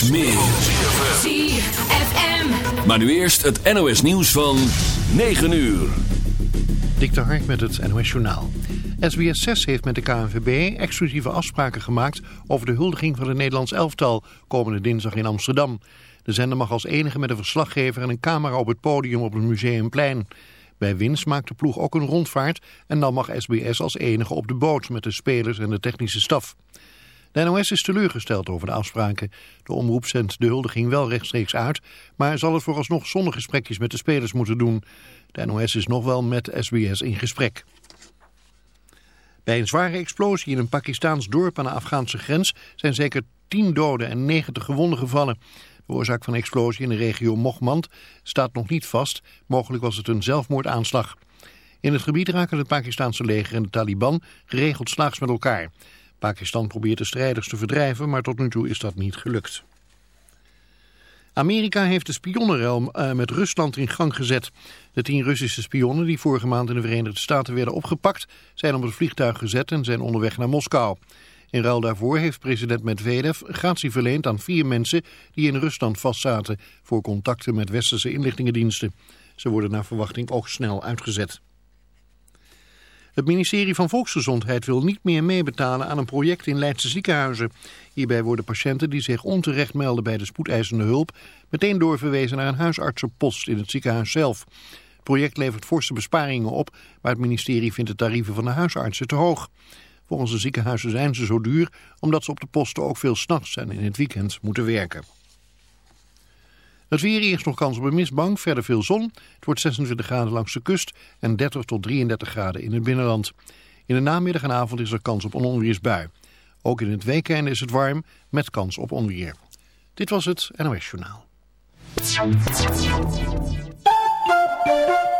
Straks meer. ZFM. Maar nu eerst het NOS nieuws van 9 uur. Dik de Hark met het NOS Journaal. SBS 6 heeft met de KNVB exclusieve afspraken gemaakt over de huldiging van het Nederlands elftal komende dinsdag in Amsterdam. De zender mag als enige met een verslaggever en een camera op het podium op het Museumplein. Bij winst maakt de ploeg ook een rondvaart en dan mag SBS als enige op de boot met de spelers en de technische staf. De NOS is teleurgesteld over de afspraken. De omroep zendt de huldiging wel rechtstreeks uit, maar zal het vooralsnog zonder gesprekjes met de spelers moeten doen. De NOS is nog wel met SBS in gesprek. Bij een zware explosie in een Pakistaans dorp aan de Afghaanse grens zijn zeker 10 doden en 90 gewonden gevallen. De oorzaak van de explosie in de regio Mohmand staat nog niet vast. Mogelijk was het een zelfmoordaanslag. In het gebied raken het Pakistanse leger en de Taliban geregeld slaags met elkaar. Pakistan probeert de strijders te verdrijven, maar tot nu toe is dat niet gelukt. Amerika heeft de spionnenruil uh, met Rusland in gang gezet. De tien Russische spionnen die vorige maand in de Verenigde Staten werden opgepakt... zijn op het vliegtuig gezet en zijn onderweg naar Moskou. In ruil daarvoor heeft president Medvedev gratie verleend aan vier mensen... die in Rusland vastzaten voor contacten met westerse inlichtingendiensten. Ze worden naar verwachting ook snel uitgezet. Het ministerie van Volksgezondheid wil niet meer meebetalen aan een project in Leidse ziekenhuizen. Hierbij worden patiënten die zich onterecht melden bij de spoedeisende hulp meteen doorverwezen naar een huisartsenpost in het ziekenhuis zelf. Het project levert forse besparingen op, maar het ministerie vindt de tarieven van de huisartsen te hoog. Volgens de ziekenhuizen zijn ze zo duur omdat ze op de posten ook veel s'nachts en in het weekend moeten werken. Het weer eerst nog kans op een mistbank, verder veel zon. Het wordt 26 graden langs de kust en 30 tot 33 graden in het binnenland. In de namiddag en avond is er kans op een onweersbui. Ook in het weekend is het warm met kans op onweer. Dit was het NOS Journaal.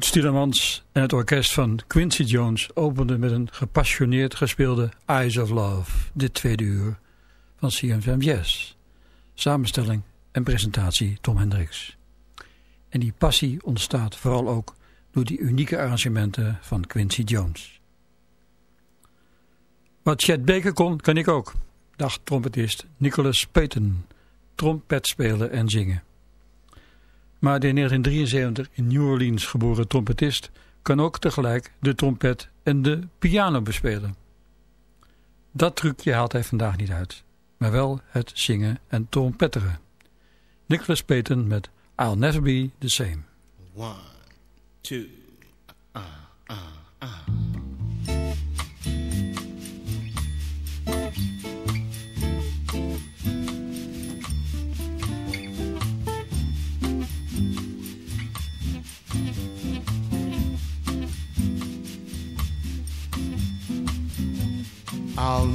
Tielemans en het orkest van Quincy Jones openden met een gepassioneerd gespeelde Eyes of Love, dit tweede uur van CFM Jazz. Samenstelling en presentatie Tom Hendricks. En die passie ontstaat vooral ook door die unieke arrangementen van Quincy Jones. Wat Chet Baker kon, kan ik ook, dacht trompetist Nicholas Payton, trompet spelen en zingen. Maar de in 1973 in New Orleans geboren trompetist kan ook tegelijk de trompet en de piano bespelen. Dat trucje haalt hij vandaag niet uit, maar wel het zingen en trompetteren. Nicholas Payton met I'll Never Be The Same. One, two, uh, uh, uh.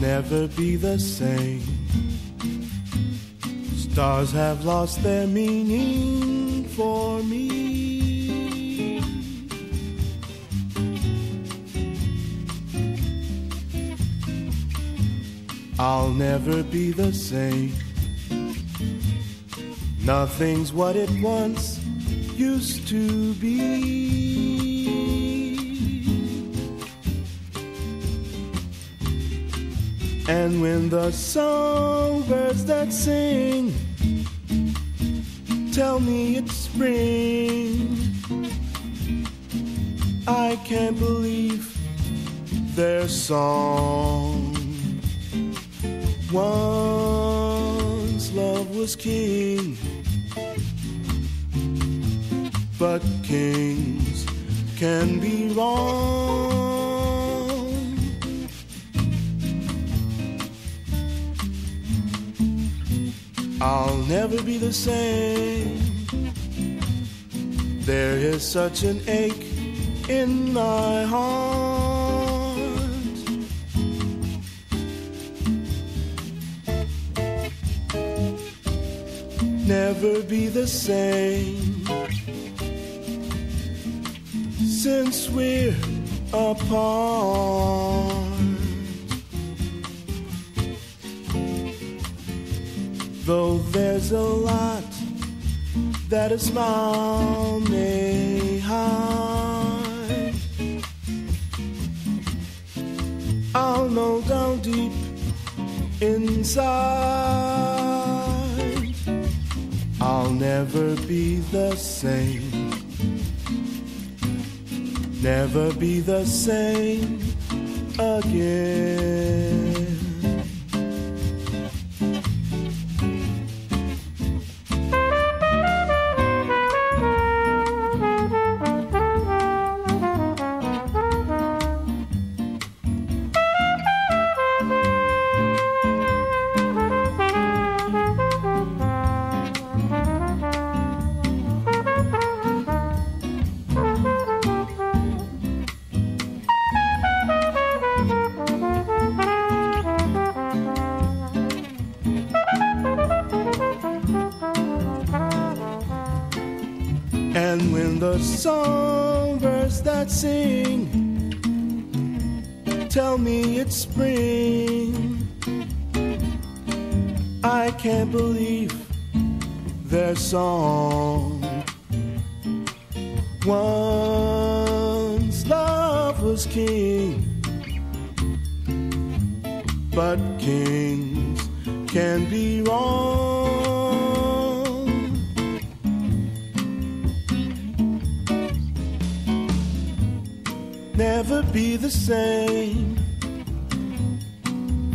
Never be the same. Stars have lost their meaning for me. I'll never be the same. Nothing's what it once used to be. And when the songbirds that sing tell me it's spring, I can't believe their song. Once love was king, but kings can be wrong. I'll never be the same. There is such an ache in my heart. Never be the same since we're apart. Though there's a lot that a smile may hide, I'll know down deep inside I'll never be the same. Never be the same again. The same.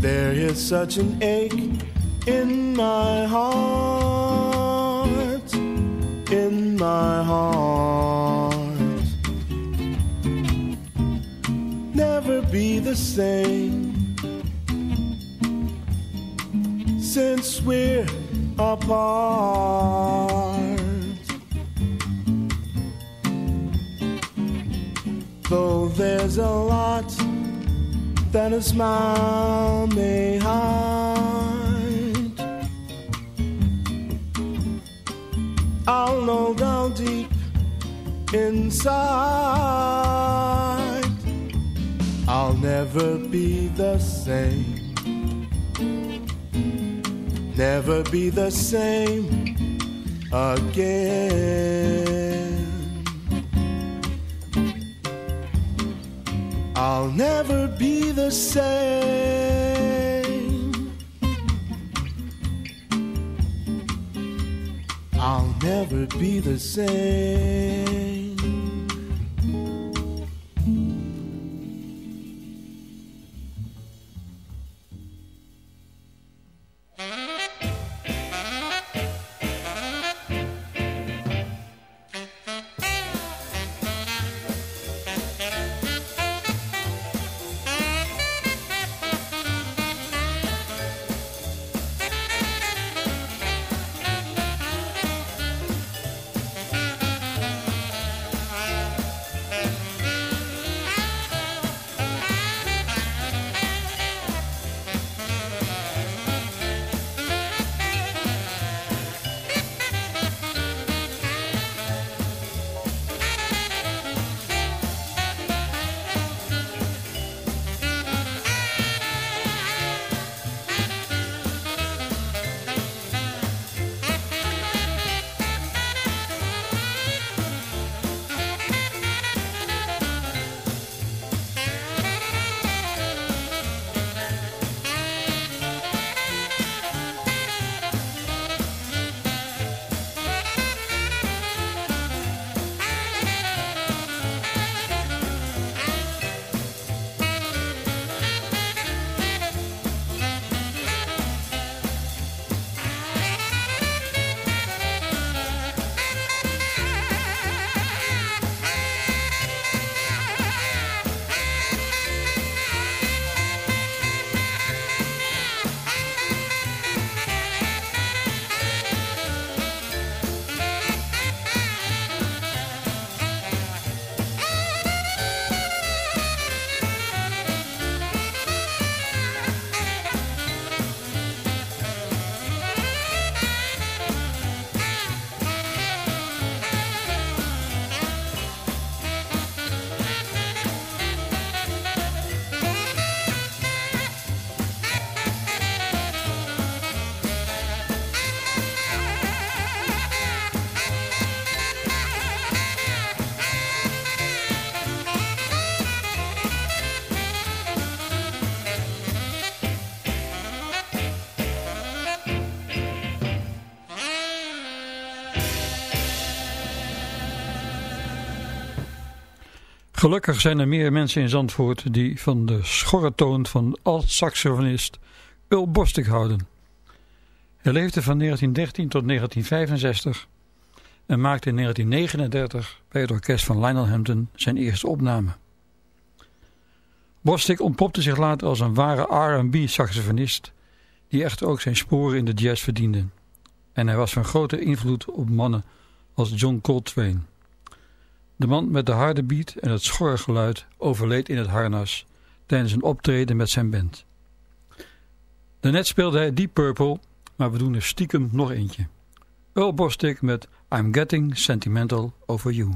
There is such an ache in my heart, in my heart. Never be the same since we're apart. Though there's a lot that a smile may hide, I'll know down deep inside. I'll never be the same. Never be the same again. I'll never be the same. I'll never be the same. Gelukkig zijn er meer mensen in Zandvoort die van de schorre toon van alt-saxofonist Ul Bostik houden. Hij leefde van 1913 tot 1965 en maakte in 1939 bij het orkest van Lionel Hampton zijn eerste opname. Bostik ontpopte zich later als een ware R&B saxofonist die echter ook zijn sporen in de jazz verdiende. En hij was van grote invloed op mannen als John Coltrane. De man met de harde beat en het schorre geluid overleed in het harnas tijdens een optreden met zijn band. Daarnet speelde hij Deep Purple, maar we doen er stiekem nog eentje. Earl Bostic met I'm Getting Sentimental Over You.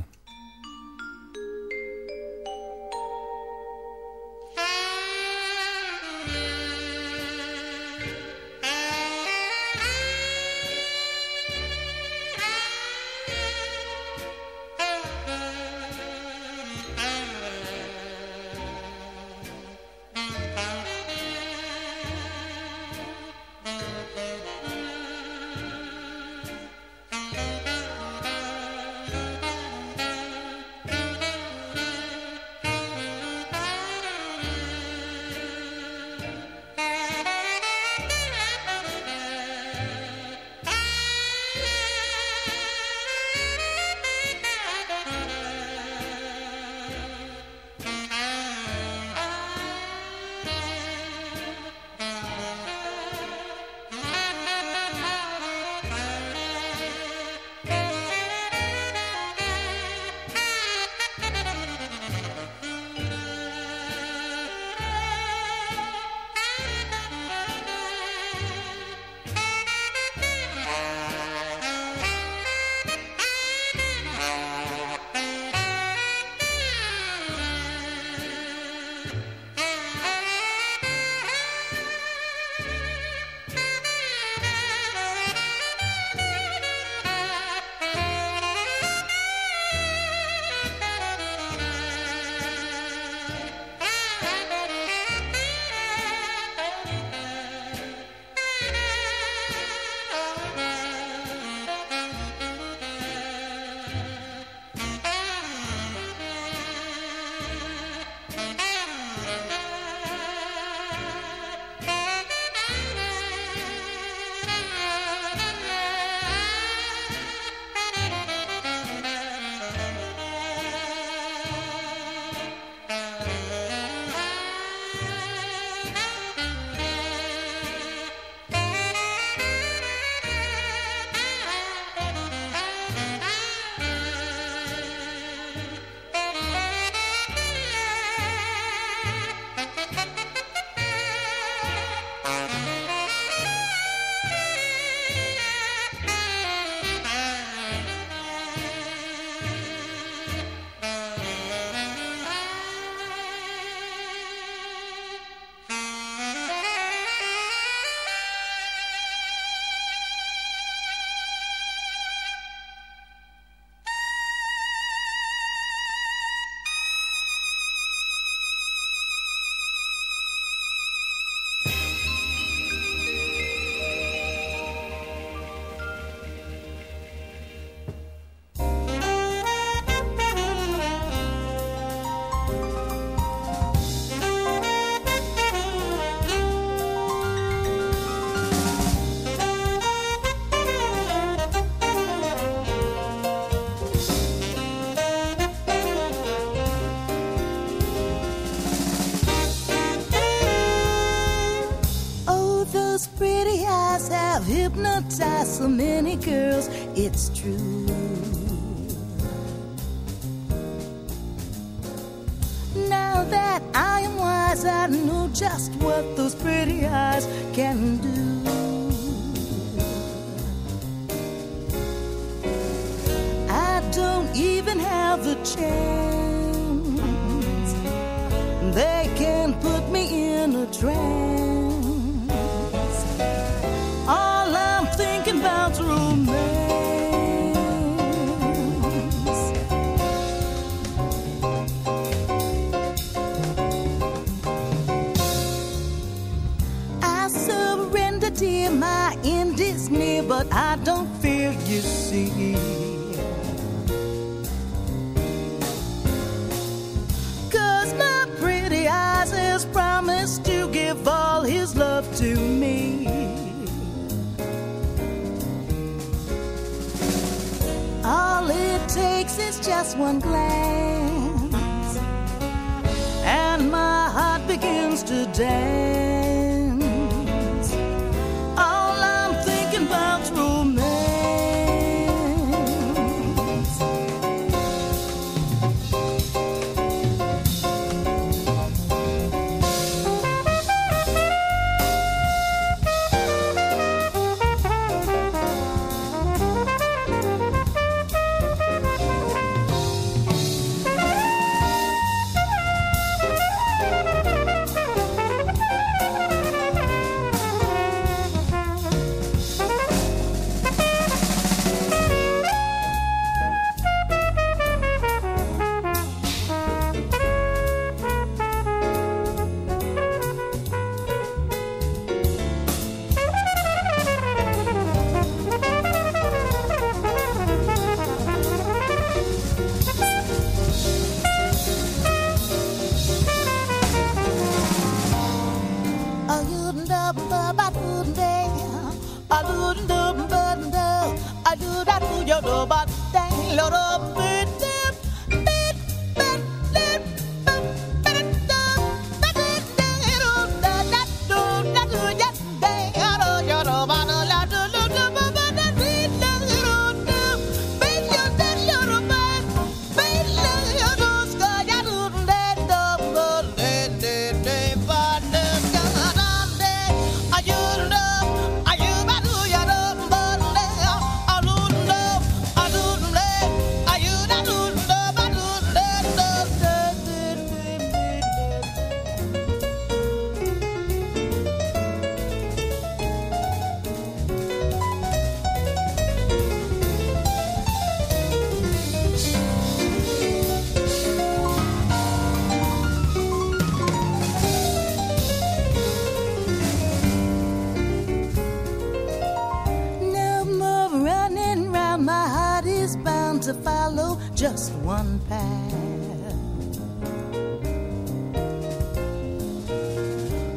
So many girls, it's true.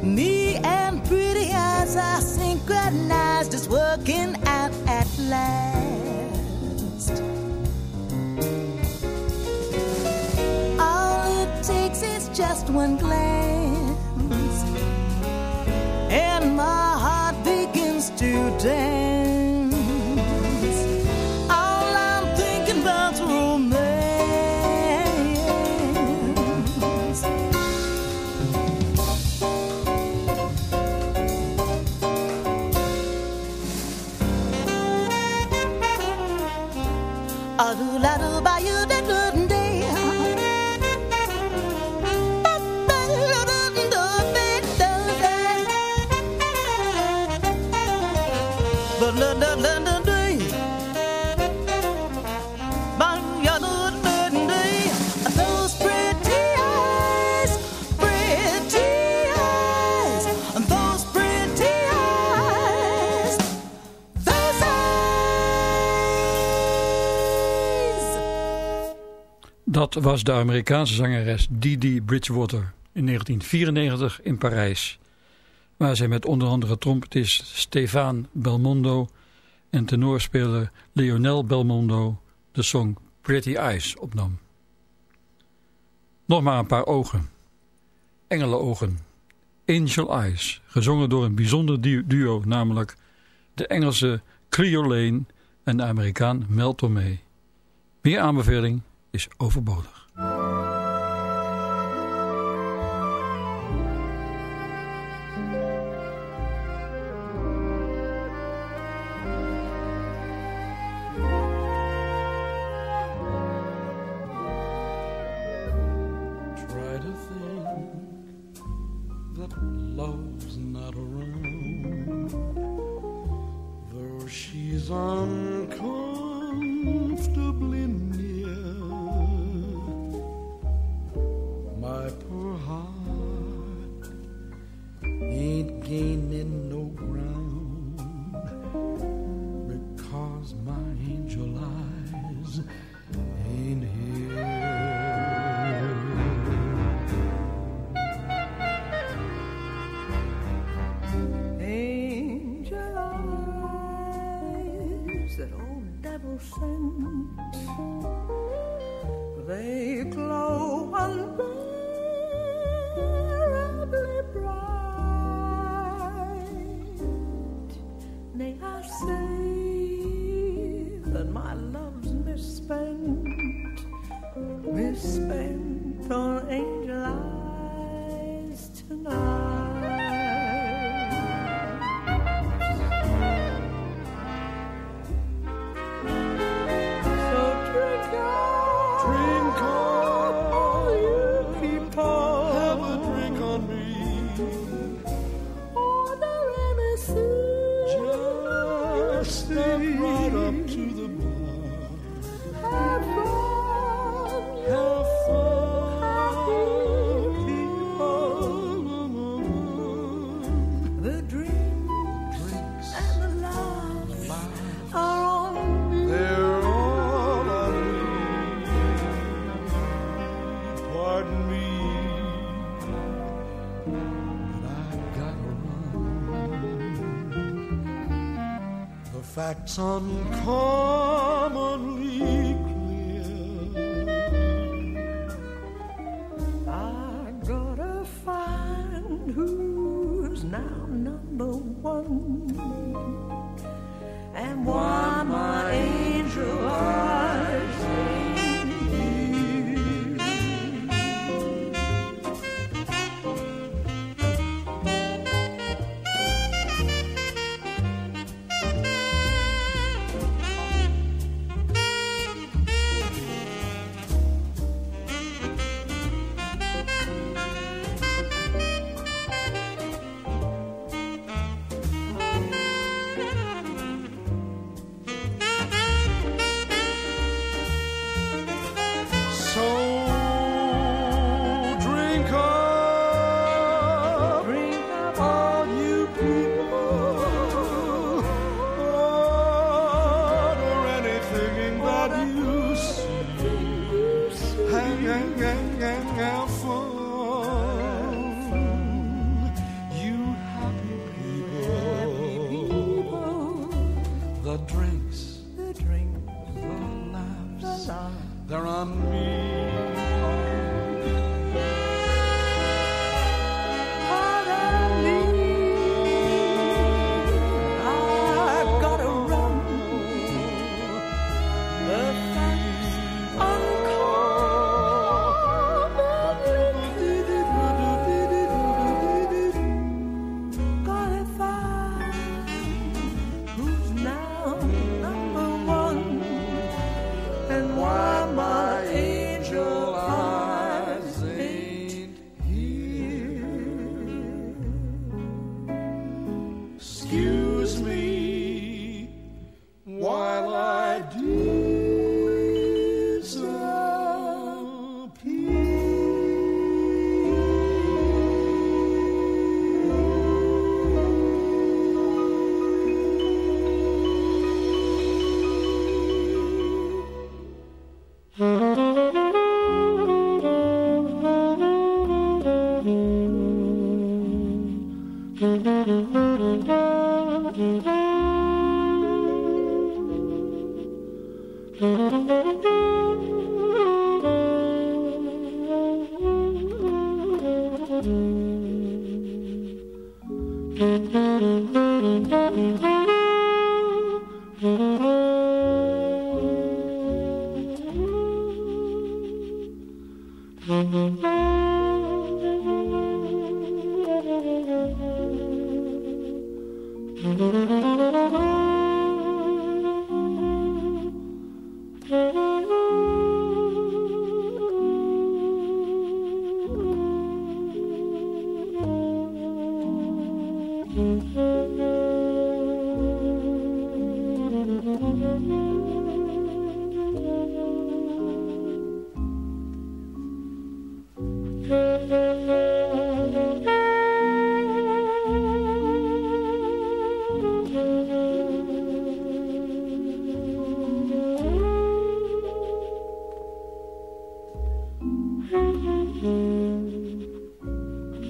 Me and pretty eyes are synchronized, it's working out at last. All it takes is just one glance Was de Amerikaanse zangeres Dee Bridgewater in 1994 in Parijs. Waar zij met onder andere trompetist Stefan Belmondo en tenorspeler Lionel Belmondo de song Pretty Eyes opnam. Nog maar een paar ogen. Engelenogen. Angel Eyes, gezongen door een bijzonder duo, namelijk de Engelse Cleo Lane en de Amerikaan Mel Tormé. Meer aanbeveling is overbodig. facts uncommonly clear. I gotta find who's now number one and why.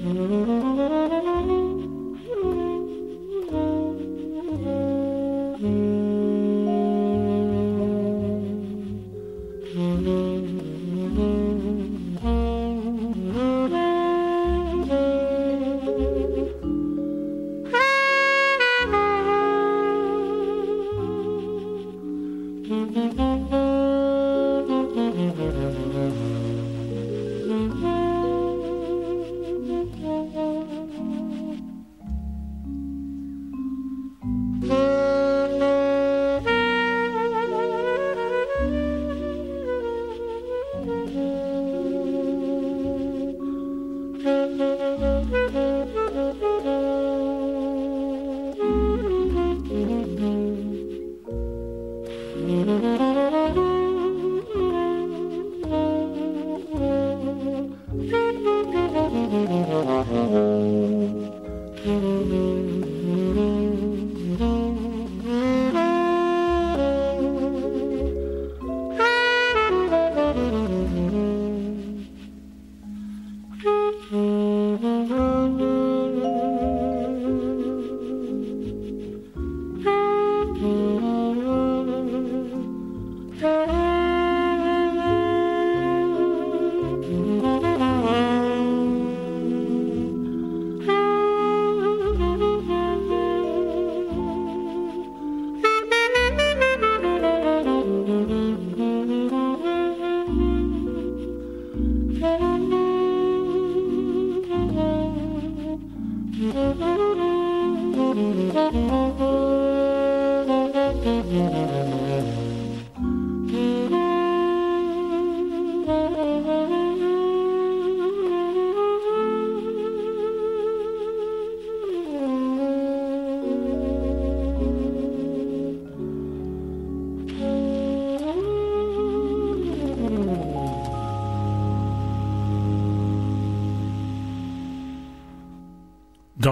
Mm-hmm.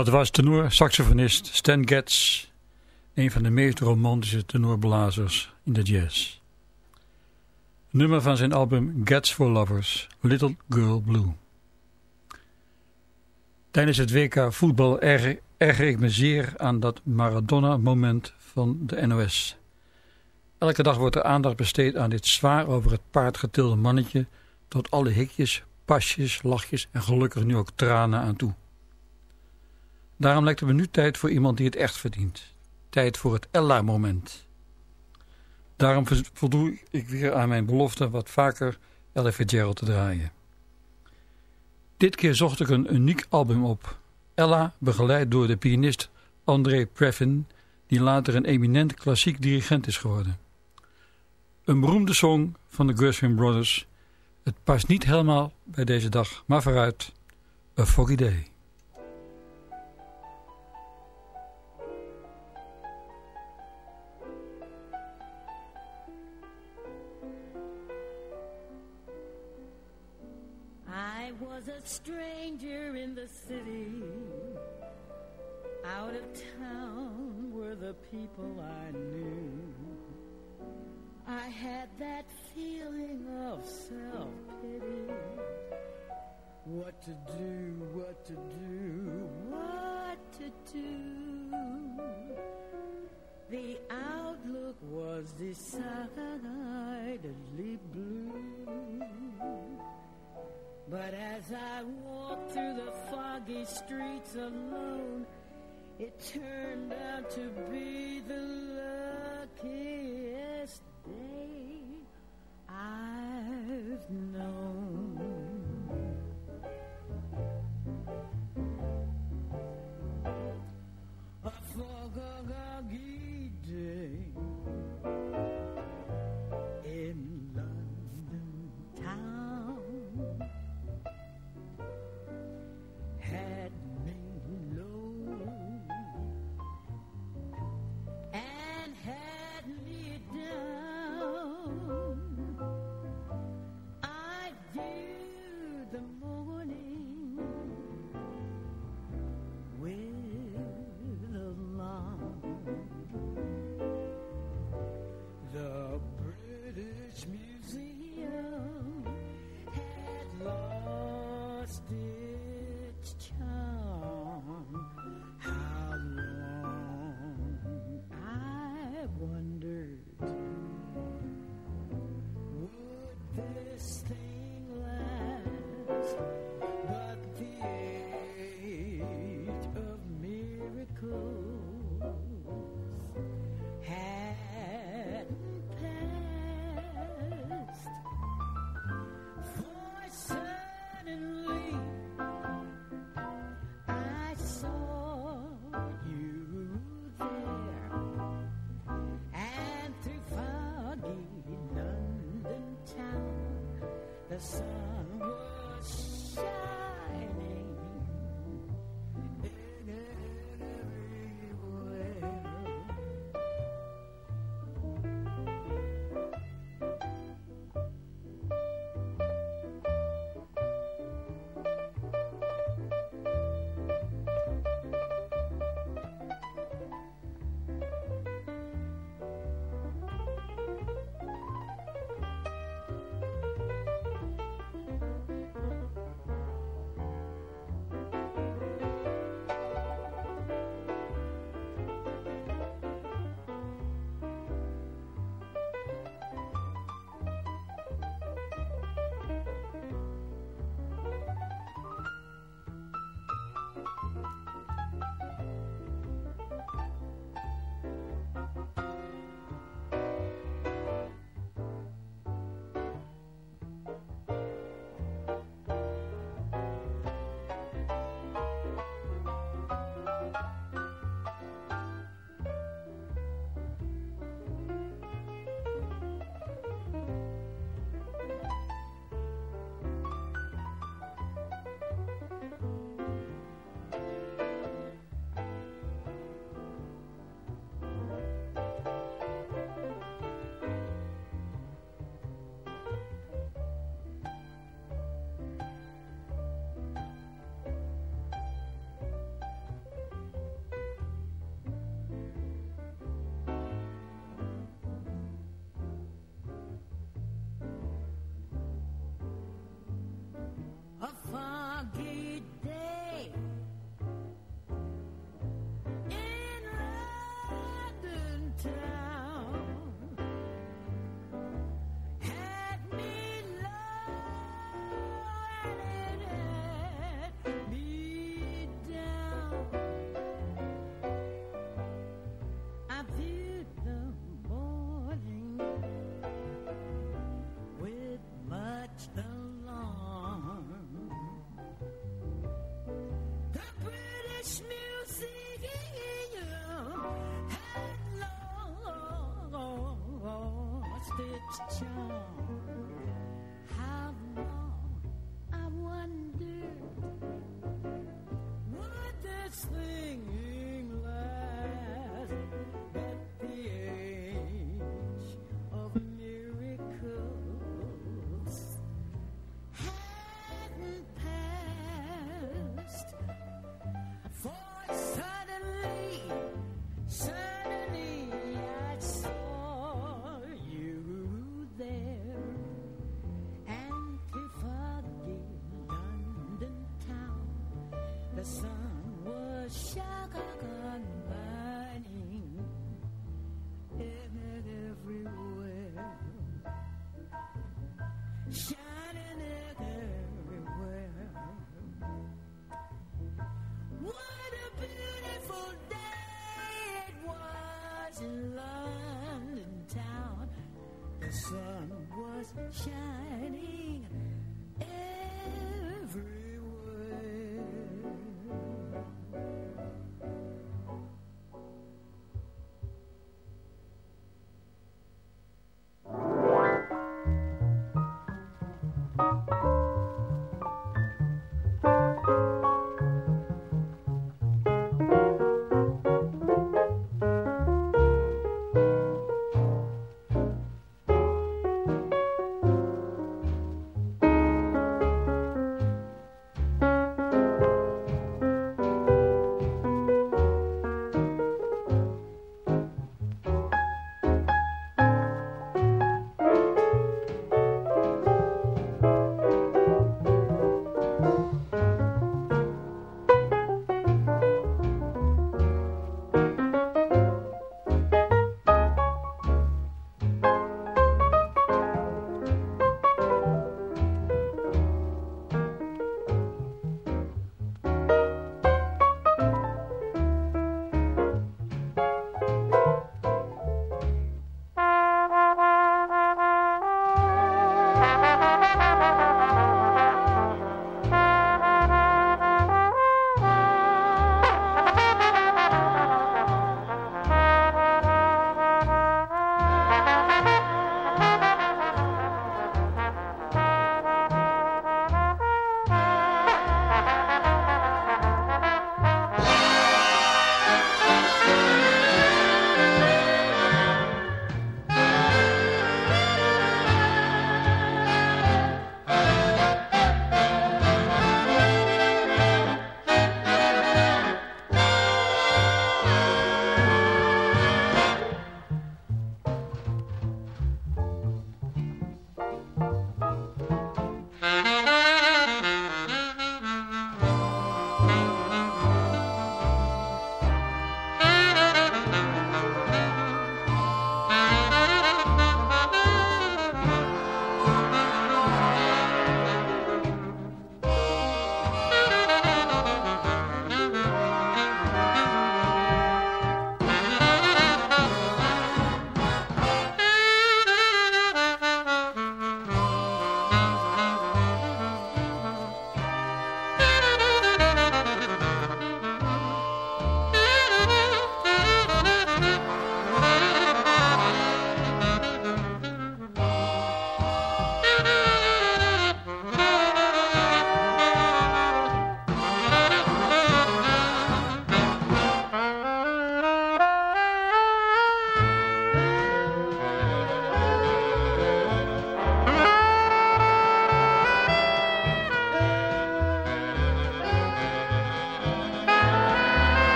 Dat was tenor-saxofonist Stan Getz, een van de meest romantische tenorblazers in de jazz. Nummer van zijn album Getz for Lovers, Little Girl Blue. Tijdens het WK voetbal erger, ik me zeer aan dat Maradona-moment van de NOS. Elke dag wordt er aandacht besteed aan dit zwaar over het paard getilde mannetje, tot alle hikjes, pasjes, lachjes en gelukkig nu ook tranen aan toe. Daarom lijkt het me nu tijd voor iemand die het echt verdient. Tijd voor het Ella-moment. Daarom voldoe ik weer aan mijn belofte wat vaker Ella Fitzgerald te draaien. Dit keer zocht ik een uniek album op. Ella, begeleid door de pianist André Previn, die later een eminent klassiek dirigent is geworden. Een beroemde song van de Gershwin Brothers. Het past niet helemaal bij deze dag, maar vooruit. A Foggy Day. Stranger in the city. Out of town were the people I knew. I had that feeling of self-pity. What to do, what to do, what to do. The outlook was decidedly blue. But as I walked through the foggy streets alone, it turned out to be the luckiest day I've known. us.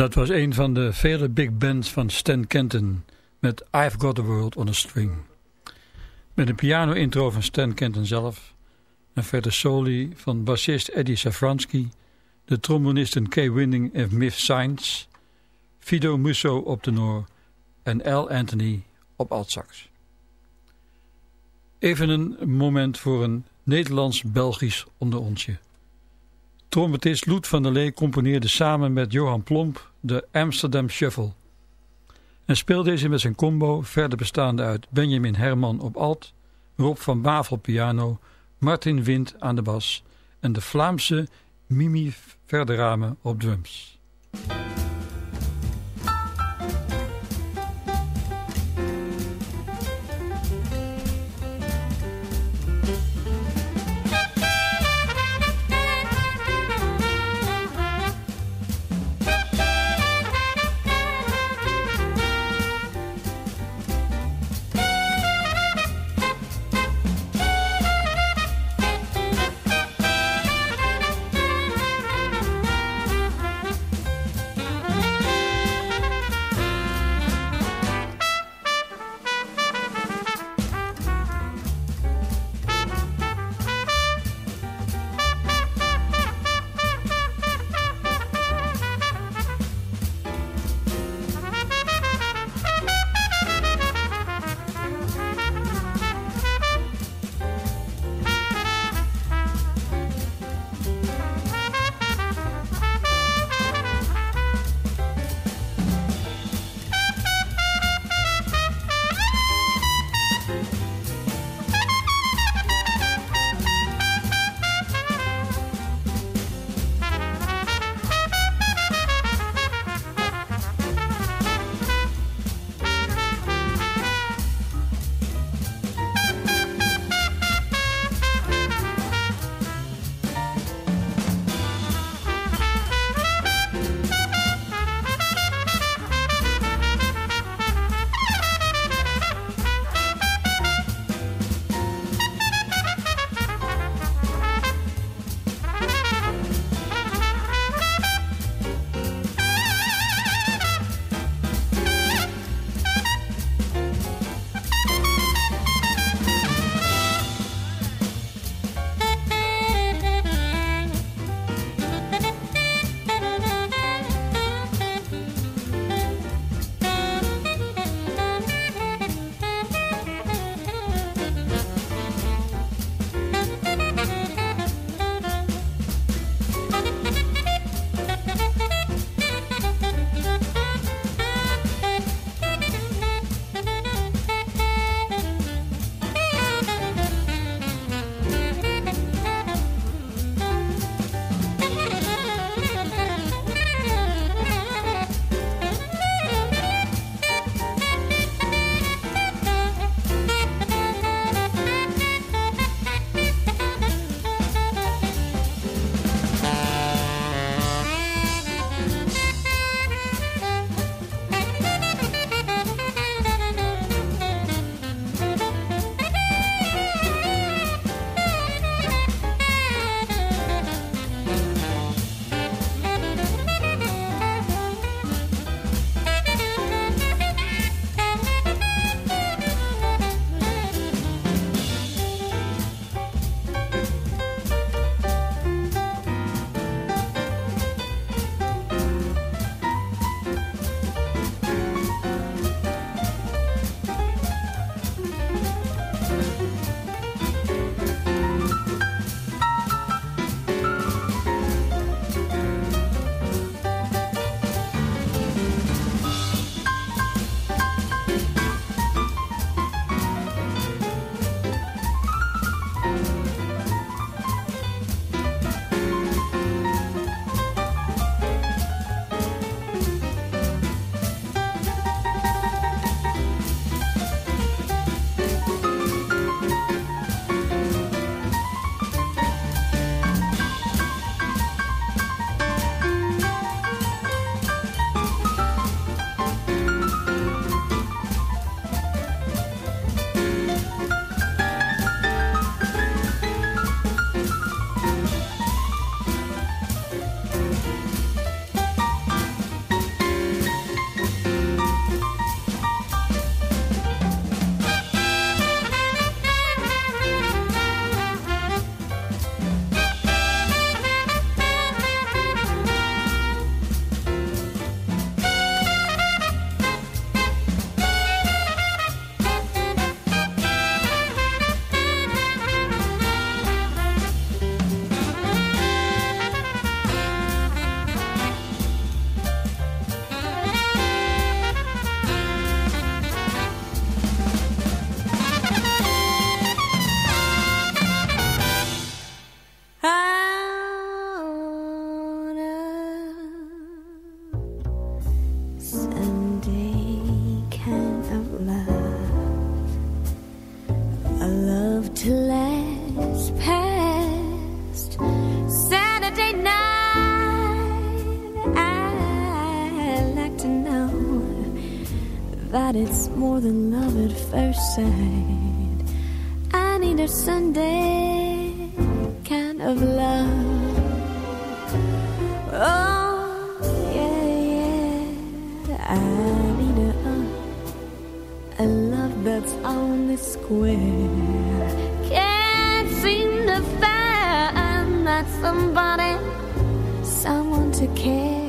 Dat was een van de vele big bands van Stan Kenton met I've Got the World on a String. Met een piano-intro van Stan Kenton zelf, en verder soli van bassist Eddie Safransky, de trombonisten Kay Winning en Miff Sainz, Fido Musso op tenor en L. Anthony op altsax. Even een moment voor een Nederlands-Belgisch onder onsje. Trompetist Loet van der Lee componeerde samen met Johan Plomp de Amsterdam Shuffle. En speelde deze met zijn combo, verder bestaande uit Benjamin Herman op alt, Rob van Bavel piano, Martin Wind aan de bas en de Vlaamse Mimi Verderame op drums. More than love at first sight. I need a Sunday kind of love. Oh, yeah, yeah. I need a, a love that's on the square. Can't seem to find that somebody, someone to care.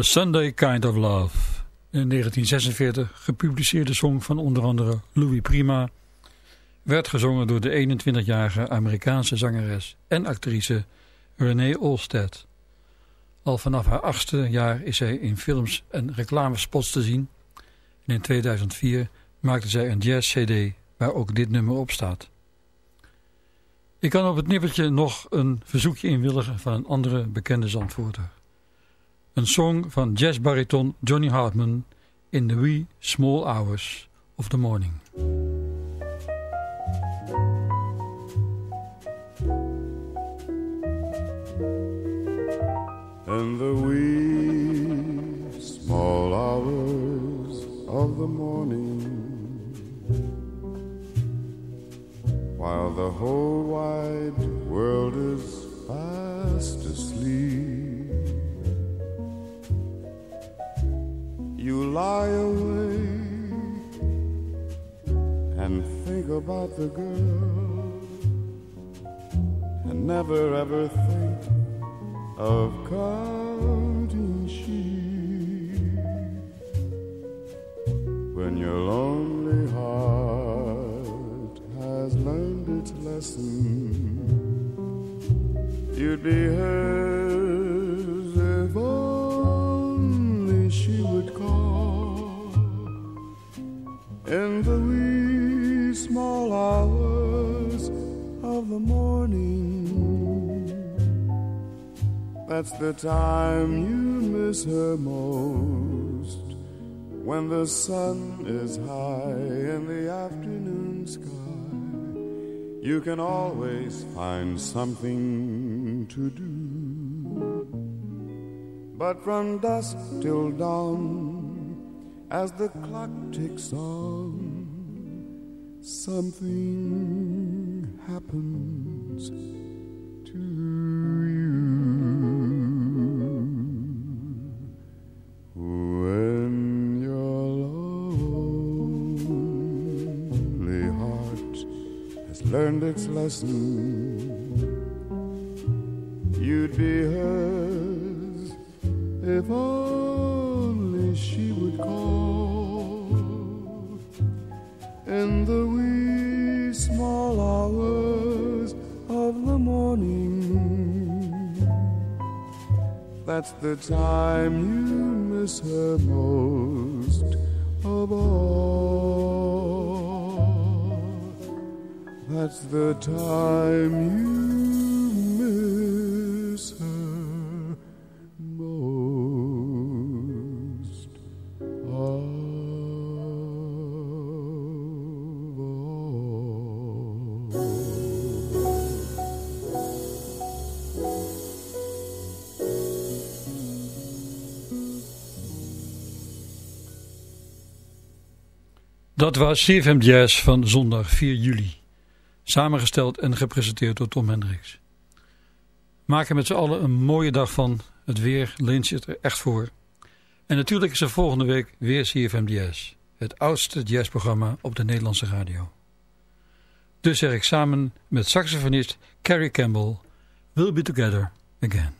A Sunday Kind of Love. Een 1946 gepubliceerde song van onder andere Louis Prima. Werd gezongen door de 21-jarige Amerikaanse zangeres en actrice Renee Olstead. Al vanaf haar achtste jaar is zij in films en reclamespots te zien. En in 2004 maakte zij een jazz-cd waar ook dit nummer op staat. Ik kan op het nippertje nog een verzoekje inwilligen van een andere bekende zandvoerder. Een song van jazzbariton Johnny Hartman in the wee small hours of the morning. In the wee small hours of the morning while the whole wide world is lie awake and think about the girl and never ever think of counting sheep when your lonely heart has learned its lesson. You'd be hers in the wee small hours of the morning. That's the time you miss her most when the sun is high in the afternoon sky. You can always find something to do. But from dusk till dawn, as the clock ticks on, something happens to you. When your lonely heart has learned its lesson, you'd be hers That's the time you miss her most of all. That's the time you Dat was CFM Jazz van zondag 4 juli. Samengesteld en gepresenteerd door Tom Hendricks. Maak er met z'n allen een mooie dag van. Het weer leent zich er echt voor. En natuurlijk is er volgende week weer CFM Jazz. Het oudste jazzprogramma op de Nederlandse radio. Dus zeg ik samen met saxofonist Carrie Campbell... We'll be together again.